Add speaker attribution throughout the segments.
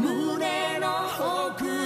Speaker 1: 胸の奥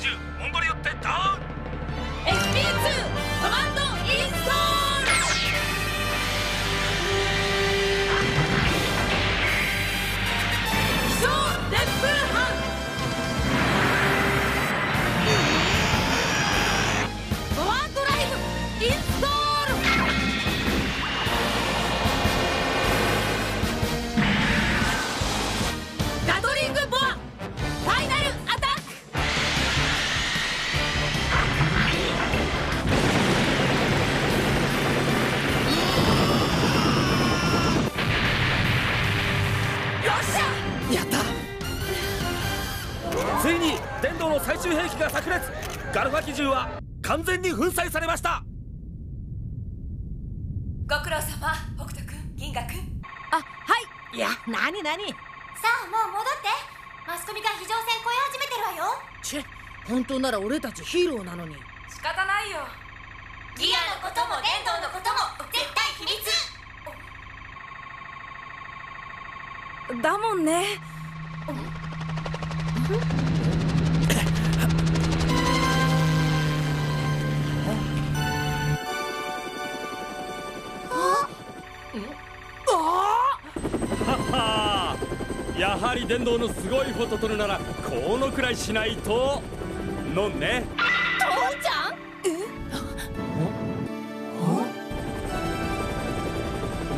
Speaker 2: 10モンドリオってダウン。電動の最終兵器が炸裂。ガルファ機銃は完全に粉砕されました。
Speaker 1: ご苦労様北斗くん銀河くんあはい。いやなになに。
Speaker 3: さあもう戻って。マスコミが非常線越え始めてるわよ。
Speaker 1: チェ本当なら俺たちヒーローなのに。
Speaker 4: 仕方ないよ。
Speaker 3: ギアのことも電動のことも絶対秘密。
Speaker 4: だもんね。
Speaker 2: はやはり電動のすごいフォト撮るならこのくらいしないとのんね。
Speaker 3: 父ちゃ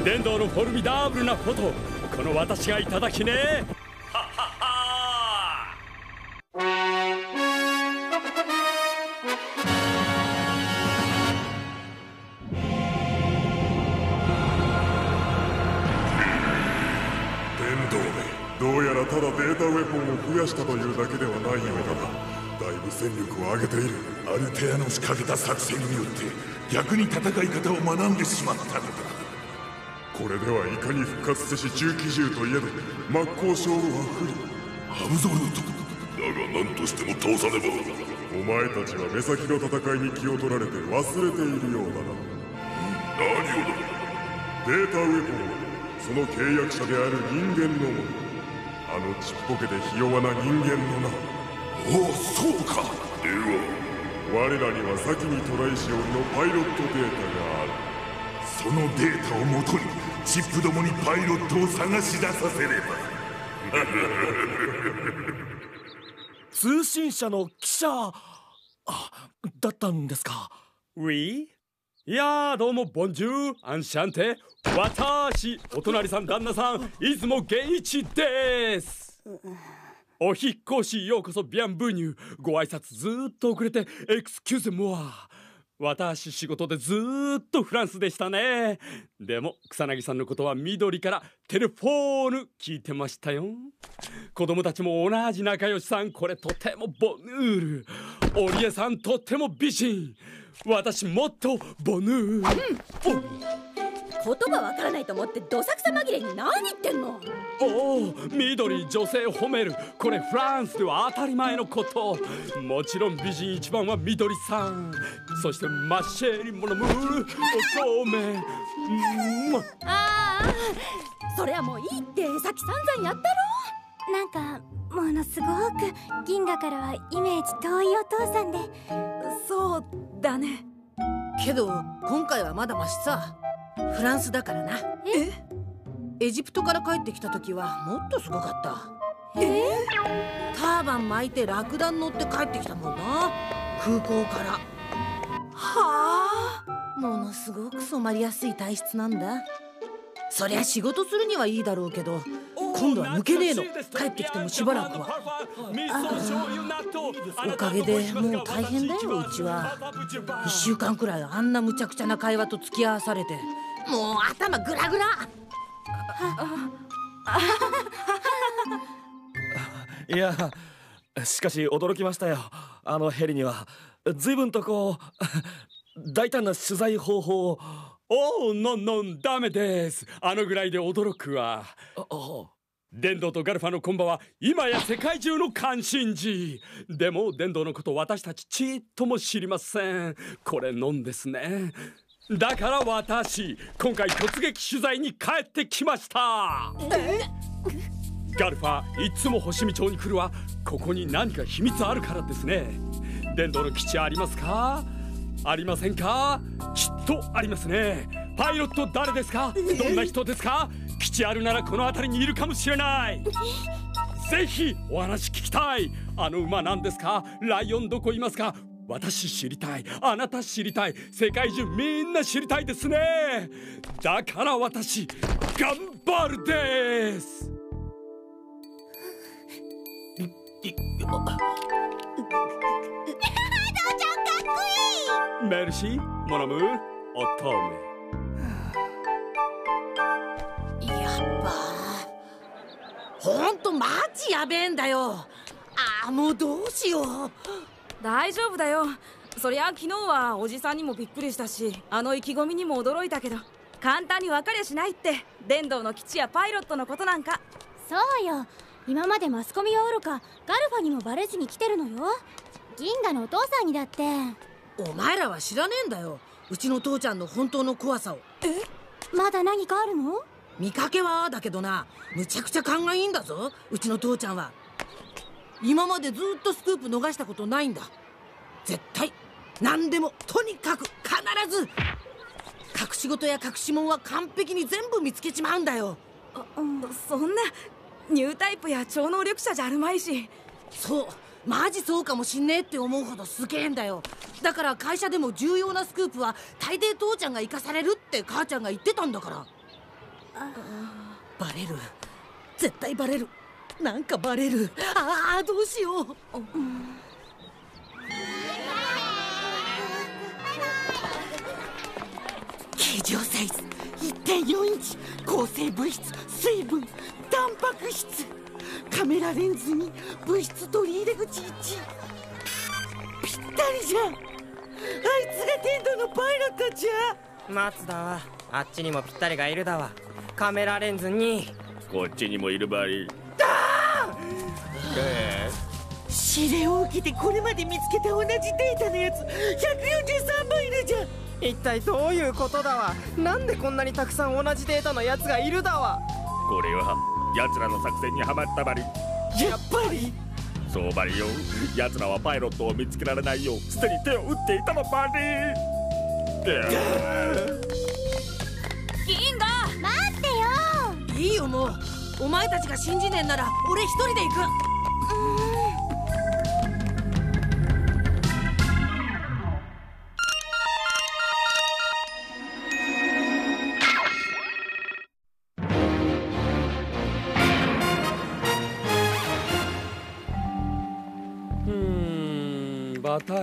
Speaker 3: ん？
Speaker 2: 電動のフォルミダーブルなフォトこの私がいただきね
Speaker 5: やしたというだけではないようだがだいぶ戦力を上げている
Speaker 6: アルテアの仕掛けた作戦によって逆に戦い方を学んでしまったのだ。
Speaker 5: これではいかに復活せし重機銃といえど真っ向勝負は不利
Speaker 6: アブソルトだが何としても倒さねば
Speaker 5: お前たちは目先の戦いに気を取られて忘れているようだな。
Speaker 6: 何をだ
Speaker 5: データウェポンはその契約者である人間のもの。のちっぽけでひ弱な人間の名
Speaker 6: おおそうか。では
Speaker 5: 我らには先にトライシオンのパイロットデータがある。
Speaker 6: そのデータをもとにチップどもにパイロットを探し出させれば。
Speaker 2: 通信社の記者あだったんですか？We? いやどうもボンジューアンシャンテ私お隣さん旦那さん出雲源一です。お引っ越しようこそビアンブーニューご挨拶ずーっと遅れてエクスキューゼモア。私仕事でずーっとフランスでしたね。でも草薙さんのことは緑からテレフォーヌ聞いてましたよ。子供たちも同じ仲良しさんこれとてもボヌール。織江さんとっても美人。私もっとボヌー。ル、
Speaker 3: 言葉わからないと思ってどさくさ紛れに何言ってんの？
Speaker 2: おお緑女性褒める。これフランスでは当たり前のこと。もちろん美人一番は緑さん。そしてマッシェリモノムールおそうめうん
Speaker 3: ああそれはもういいってさっき散々やったろ。なんかものすごく銀河からはイメージ遠いお父さんで
Speaker 4: そうだね。
Speaker 7: けど今回はまだましさ。フランスだからな。エジプトから帰ってきた時はもっとすごかった。
Speaker 3: え？
Speaker 7: ターバン巻いてラクダに乗って帰ってきたもんな。空港から。
Speaker 4: はあ？
Speaker 7: ものすごく染まりやすい体質なんだ。そりゃ仕事するにはいいだろうけど今度は抜けねえの。帰ってきてもしばらくは。おかげでもう大変だようちは。1週間くらいあんな無茶苦茶な会話と付き合わされて。もう頭グラグラ。
Speaker 8: いやしかし驚きましたよ。あのヘリには随分とこう大胆な取材方法を。
Speaker 2: おおのんのんダメです。あのぐらいで驚くわ電動とガルファのコンバは今や世界中の関心事。でも電動のこと私たちちっとも知りません。これのんですね。だから私今回突撃取材に帰ってきました。ガルファいつも星見町に来るわ。ここに何か秘密あるからですね。電動の基地ありますか？ありませんか？きっとありますね。パイロット誰ですか？どんな人ですか？基地あるならこの辺りにいるかもしれない。ぜひお話聞きたい。あの馬なんですか？ライオンどこいますか？私知りたい。あなた知りたい。世界中みんな知りたいですね。だから私頑張るです。メルシー？モナムー？お
Speaker 7: ほんとマジやべえんだよ。ああもうどうしよう。
Speaker 4: 大丈夫だよ。そりゃ昨日はおじさんにもびっくりしたしあの意気込みにも驚いたけど簡単に分かりゃしないって電動の基地やパイロットのことなんか。
Speaker 3: そうよ。今までマスコミはおろかガルファにもバレずに来てるのよ。銀河のお父さんにだって。
Speaker 7: お前らは知らねえんだよ。うちの父ちゃんの本当の怖さを。
Speaker 3: まだ何かあるの？
Speaker 7: 見かけはだけどな。むちゃくちゃ勘がいいんだぞ。うちの父ちゃんは。今までずっとスクープ逃したことないんだ。絶対何でもとにかく必ず隠し事や隠し物は完璧に全部見つけちまうんだよ。
Speaker 4: そんなニュータイプや超能力者じゃあるまいし。
Speaker 7: そうマジそうかもしんねえって思うほどすげえんだよ。だから会社でも重要なスクープは大抵父ちゃんが生かされるって母ちゃんが言ってたんだからバレる。絶対バレる。なんかバレる。ああどうしよう。うん形状サイズ。1.4インチ。抗生物質。水分。タンパク質。カメラレンズに。物質取り入れ口1ぴったりじゃん。あいつが天童のパイロットじゃ。
Speaker 9: 松田はあっちにもぴったりがいるだわ。カメラレンズに。
Speaker 2: こっちにもいるばい
Speaker 7: 指令を受けてこれまで見つけた同じデータのやつ。143倍いるじゃん。
Speaker 9: 一体どういうことだわ。なんでこんなにたくさん同じデータのやつがいるだわ。
Speaker 2: これは奴らの作戦にはまったばり。
Speaker 7: やっぱり？
Speaker 2: そうばりよ。奴らはパイロットを見つけられないようすでに手を打っていたのばり。
Speaker 4: 銀
Speaker 7: いいよもう。お前たちが信じねえんなら俺一人で行く。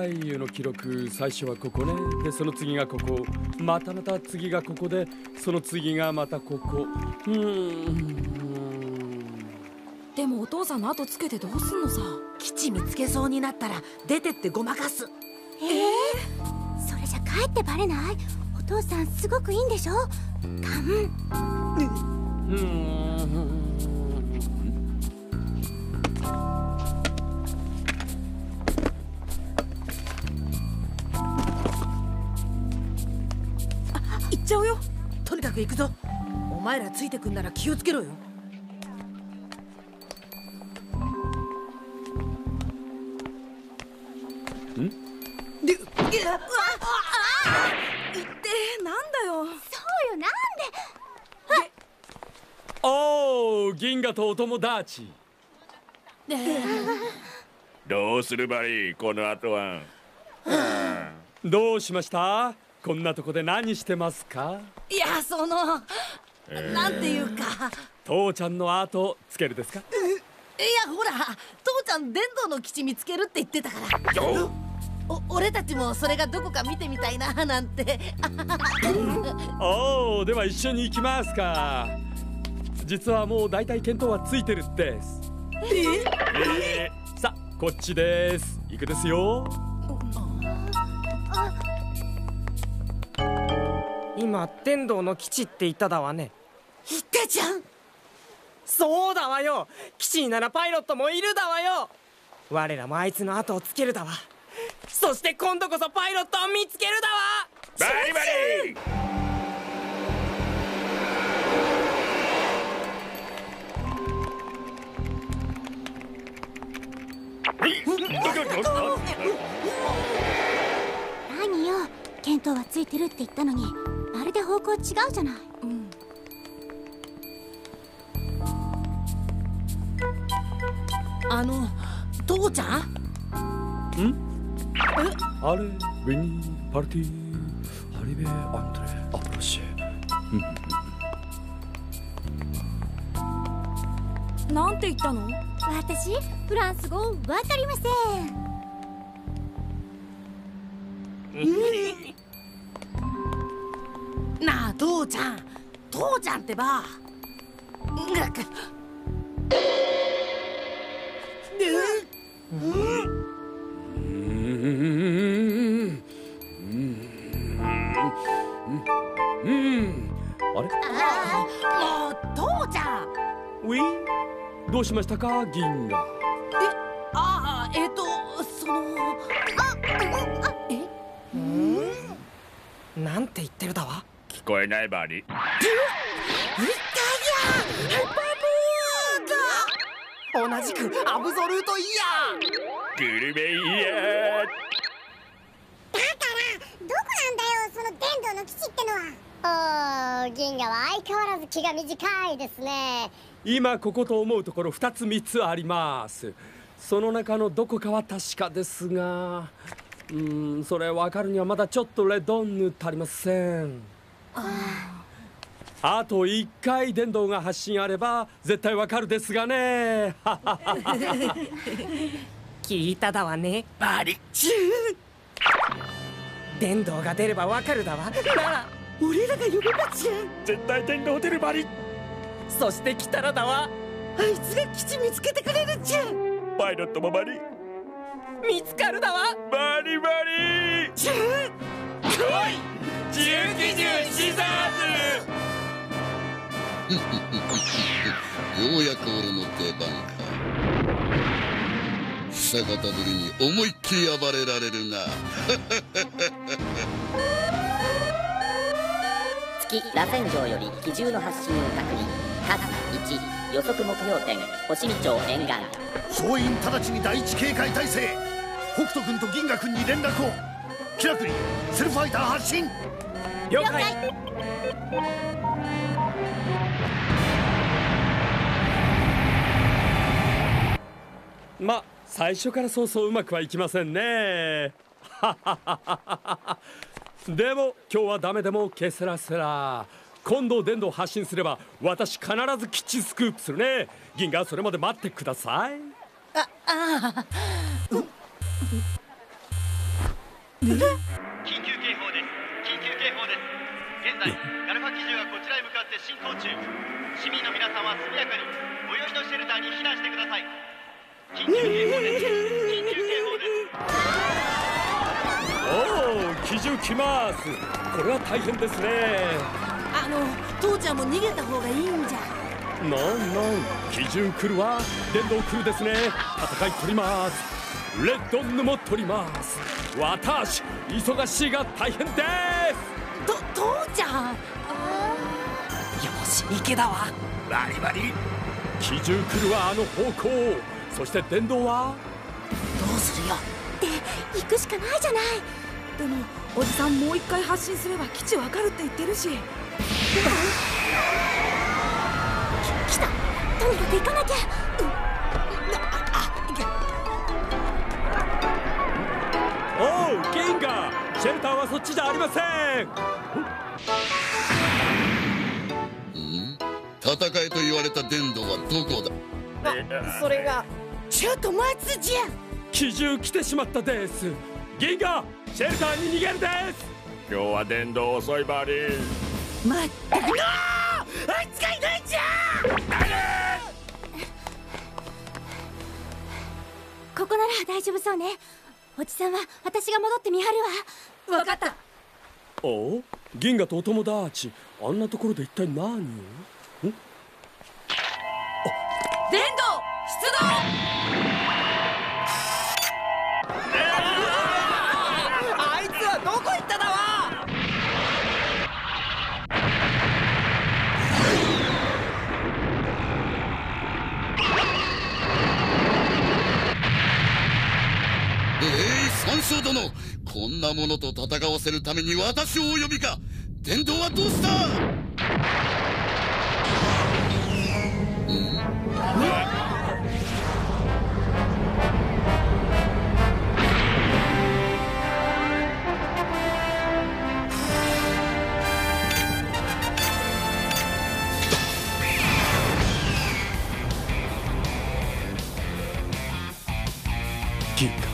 Speaker 2: 太陽の記録最初はここね。でその次がここ。またまた次がここでその次がまたここ。うーん。
Speaker 4: でもお父さんの後つけてどうすんのさ。
Speaker 7: 基地見つけそうになったら出てってごまかす。
Speaker 3: えー、それじゃかえってバレない？お父さんすごくいいんでしょ？カン
Speaker 2: うーん
Speaker 4: ちゃうよ。
Speaker 7: とにかく行くぞ。お前らついてくんなら気をつけろよ。でいや
Speaker 4: 行ってなんだよ。
Speaker 3: そうよなんで？
Speaker 2: おー銀河とお友達。
Speaker 6: どうするバリこの後は。
Speaker 2: どうしました？こんなとこで何してますか？
Speaker 7: いやその、なんていうか。
Speaker 2: 父ちゃんの後つけるですか？
Speaker 7: いやほら父ちゃん電動の基地見つけるって言ってたから。お俺たちもそれがどこか見てみたいななんて。
Speaker 2: おおでは一緒に行きますか。実はもう大体見当はついてるです。え？ーさあこっちです。行くですよ
Speaker 9: 今天童の基地って言っただわね。
Speaker 7: 言ったじゃん。
Speaker 9: そうだわよ。基地にならパイロットもいるだわよ。我らもあいつの後をつけるだわ。そして今度こそパイロットを見つけるだわ。
Speaker 6: バリバリ
Speaker 3: 何よ見当はついてるって言ったのにまるで方向違うじゃない。
Speaker 7: あの父ちゃん？
Speaker 2: あれウィニーパルティハリベアントレアプロッシェ
Speaker 4: なんて言ったの？
Speaker 3: 私フランス語わかりません
Speaker 7: 父ちゃん。父ちゃんってば。なん。か
Speaker 2: うーん。うん。あれ
Speaker 7: もう父ちゃん。
Speaker 2: ウィどうしましたか銀河え
Speaker 7: ああえっ、とそのああえ
Speaker 9: なん。て言ってるだわ
Speaker 6: こえないバリ
Speaker 9: 同じくアブソルートイヤ
Speaker 6: グルメイヤー
Speaker 3: どこなんだよその電動の基地ってのはおー銀河は相変わらず気が短いですね
Speaker 2: 今ここと思うところ2つ3つありますその中のどこかは確かですがうーんそれ分かるにはまだちょっとレドンヌ足りませんあと1回電動が発信あれば絶対わかるですがね。
Speaker 9: 聞いただわね。
Speaker 6: バリ
Speaker 9: 電動が出ればわかるだわ。なら
Speaker 7: 俺らが呼べばじゃん
Speaker 6: 絶対天童出るバリ
Speaker 9: そして来たらだわ。
Speaker 7: あいつが基地見つけてくれるじゃ。ん
Speaker 6: パイロットもバリ。
Speaker 9: 見つかるだわ。
Speaker 6: バリバリ。
Speaker 7: じゃん
Speaker 6: 来い自由基準シザーズ
Speaker 10: ようやく俺の出番か久方ぶりに思いっきり暴れられるな
Speaker 11: 月螺旋状より機銃の発信を確認。数1予測目標点星見町沿岸。
Speaker 12: 総員直ちに第一警戒態勢。北斗君と銀河君に連絡を。キラクリセルファイター発進
Speaker 9: 了解。
Speaker 2: ま最初からそうそううまくはいきませんね。でも今日はダメでもケセラセラ今度電動発信すれば私必ず基地スクープするね。銀河それまで待ってください。
Speaker 7: ああ
Speaker 13: 緊急警報です緊急在ガルファ機銃がこちらへ向かって進行中。市民の皆さんは速やかに最寄りのシェルターに避難してください。緊急警報です。緊急警報です
Speaker 2: おお機銃来ます。これは大変ですね。
Speaker 7: あの父ちゃんも逃げた方がいいんじゃ。
Speaker 2: なんなん機銃来るわ。電動来るですね。戦い取ります。レッドヌも取ります。私忙しいが大変です。
Speaker 7: と父ちゃん。
Speaker 9: よし池だわ。
Speaker 12: バリバリ。
Speaker 2: 機銃来るわあの方向。そして電動は？
Speaker 7: どうするよ
Speaker 3: で行くしかないじゃない。
Speaker 4: でもおじさんもう一回発信すれば基地わかるって言ってるし。
Speaker 3: 来た。とにかく行かなきゃ、
Speaker 2: おう銀河シェルターはそっちじゃありません
Speaker 10: 戦えと言われた伝道はどこだ？
Speaker 9: あそれが
Speaker 7: ちょっと待つじゃん。
Speaker 2: 機銃来てしまったです銀河シェルターに逃げるです。
Speaker 8: 今日は電動遅いバリ
Speaker 7: まったくのあいつがいないじゃ
Speaker 3: ここなら大丈夫そうね。おじさんは私が戻って見張るわ。
Speaker 4: わかった。
Speaker 2: お？銀河とお友達あんなところで一体何を？
Speaker 9: こ
Speaker 10: んなものと戦わせるために私をお呼びか。伝道はどうした？
Speaker 2: 銀河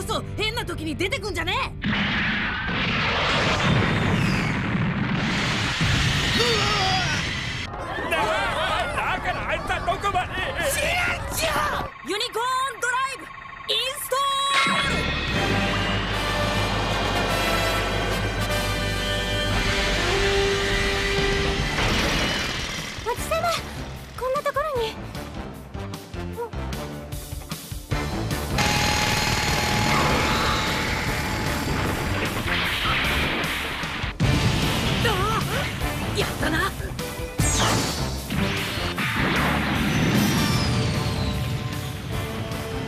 Speaker 7: こそ変な時に出てくんじゃね
Speaker 2: だからあいつはどこまで。
Speaker 7: え知らんじゃ
Speaker 4: ユニコーンド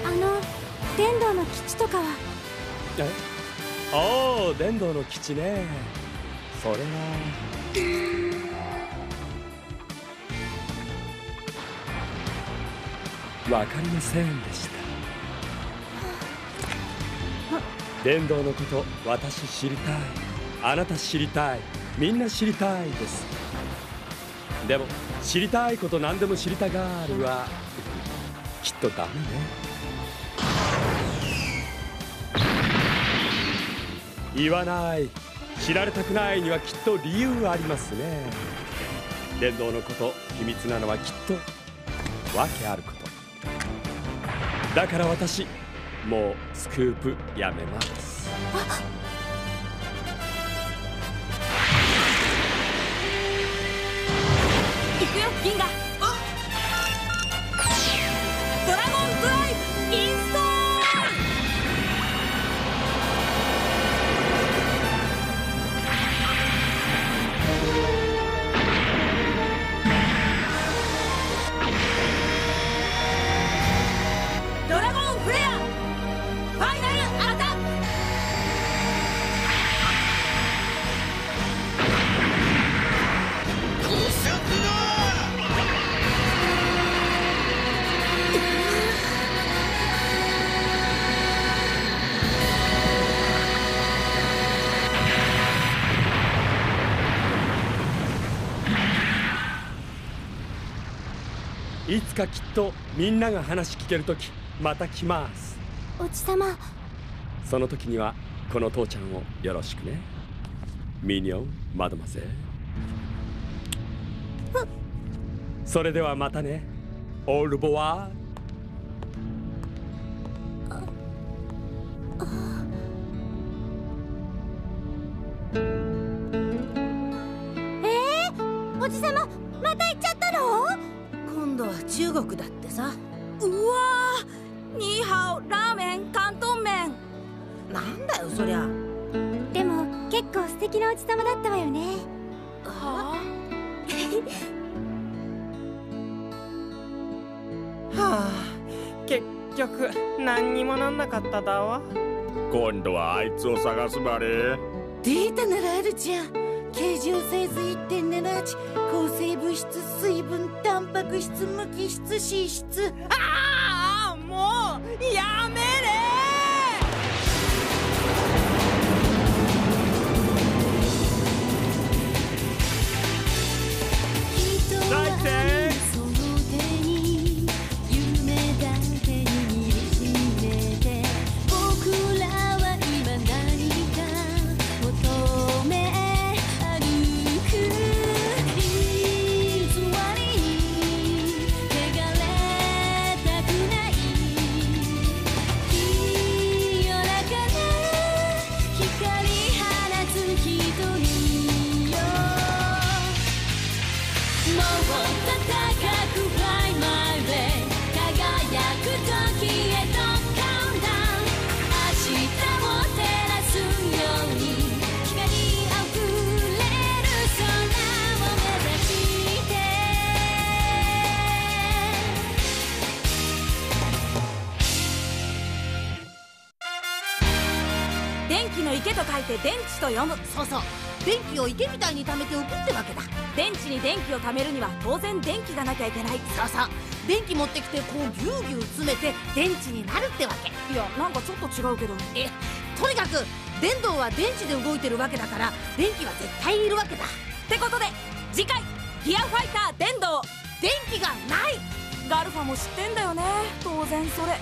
Speaker 3: あの電動の基地とかは？
Speaker 2: え？おお電動の基地ね。それは。わかりませんでした。電動のこと私知りたい。あなた知りたい。みんな知りたいです。でも知りたいこと何でも知りたがるはきっとダメね。言わない。知られたくないにはきっと理由ありますね。電動のこと秘密なのはきっと訳あること。だから私もうスクープやめます。
Speaker 4: くよ銀河。
Speaker 2: つかきっとみんなが話聞ける時また来ます。
Speaker 3: おじさま。
Speaker 2: その時にはこの父ちゃんをよろしくね。ミニョンマドマゼそれではまたね。オールボワー。
Speaker 3: えー、おじさままた行っちゃった
Speaker 7: 度は中国だってさ。
Speaker 1: うわーニーハオラーメン広東麺。
Speaker 7: なんだよそりゃ。
Speaker 3: でも結構素敵なおじさまだったわよね。
Speaker 1: は
Speaker 9: はあ結局何にもなんなかっただわ。
Speaker 14: 今度はあいつを探すばれ。
Speaker 7: データならあるじゃん形状サイズ1.78抗生物質水分タンパク質無機質。脂質
Speaker 9: ああもうや
Speaker 1: ー。と読む。
Speaker 7: そうそう。電気を池みたいに貯めておくってわけだ。
Speaker 1: 電池に電気を貯めるには当然電気がなきゃいけない。
Speaker 7: そうそう。電気持ってきてこうギュウギュウ詰めて電池になるってわけ。
Speaker 1: いやなんかちょっと違うけど。
Speaker 7: えとにかく電動は電池で動いてるわけだから電気は絶対いるわけだ。
Speaker 1: ってことで次回「ギアファイター電動。
Speaker 7: 電気がない。
Speaker 1: ガルファも知ってんだよね。当然それ